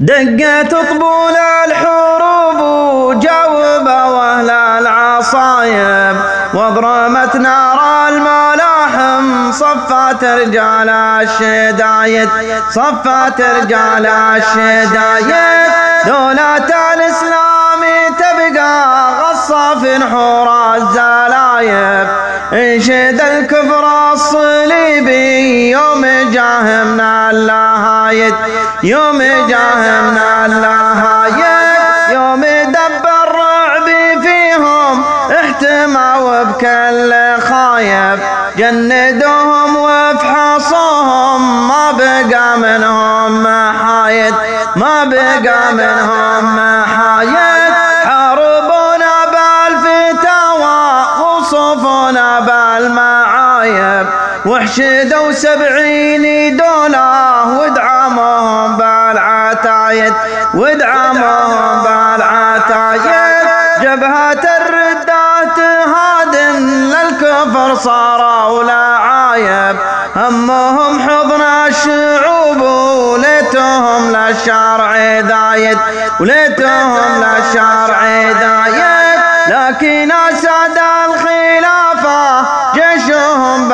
دقت طبول الحروب وجاوبوا أهل العصايب. واضرمت نار الملاحم صفات رجال الشدايد صفات رجال الشدايد. دولة الإسلام تبقى غصة حور الزلايب. انشد الكفر الصليبي يوم جاهمنا اللهايد يوم جاهمنا اللهايد يوم دب الرعب فيهم احتموا بكل خايب جندوهم وافحصوهم ما بقى منهم محايد ما بقى منهم محايد حاربونا بالفتاوى وصفونا بالمعايب وحشدوا سبعين دولة ودعمهم بالعتايد ودعمهم بالعتايد جبهة الردات هادم للكفر صاروا لعايب همهم حضن الشعوب وليتهم للشرع ذايد. وليتهم للشرع ذايد. لكن أسد الخلافة جيشهم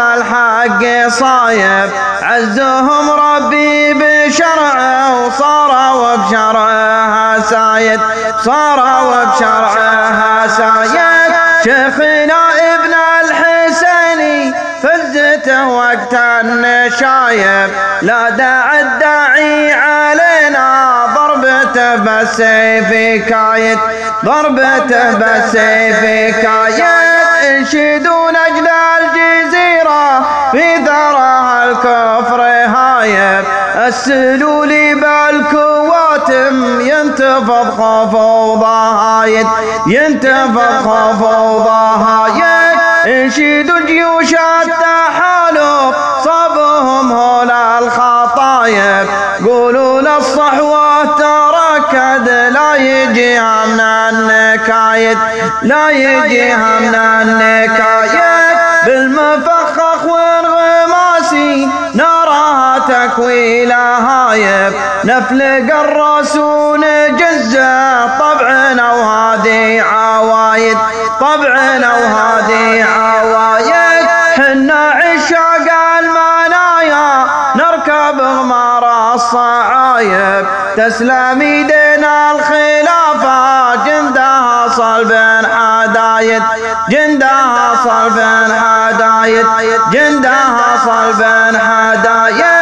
بالحق صايب. عزهم ربي بشرعه وصاروا بشرعها سايد. صاروا بشرعها سايد. شيخنا ابن الحسيني فزته وقت النشايب. لا داعي الداعي علينا ضربته بالسيف كايد. ضربته بالسيف كايد. هايب السلولي بالكواتم ينتفض خوف وضهايد ينتفض خوف وضهايد انشدوا جيوش التحالف صابهم هولا الخطايب قولوا للصحوة تركد لا يجيها من النكايد لا يجيها من النكايد. بالمفخخ نراها تكوي لهايب نفلق الراس ونجزه طبعنا وهذه عوايد طبعنا وهذه عوايد. حنا عشاق المنايا نركب غمار الصعايب. تسلم إيدينا الخلافة جندها صلب حدايد جندها صلب حدايد جندها صلب حدايد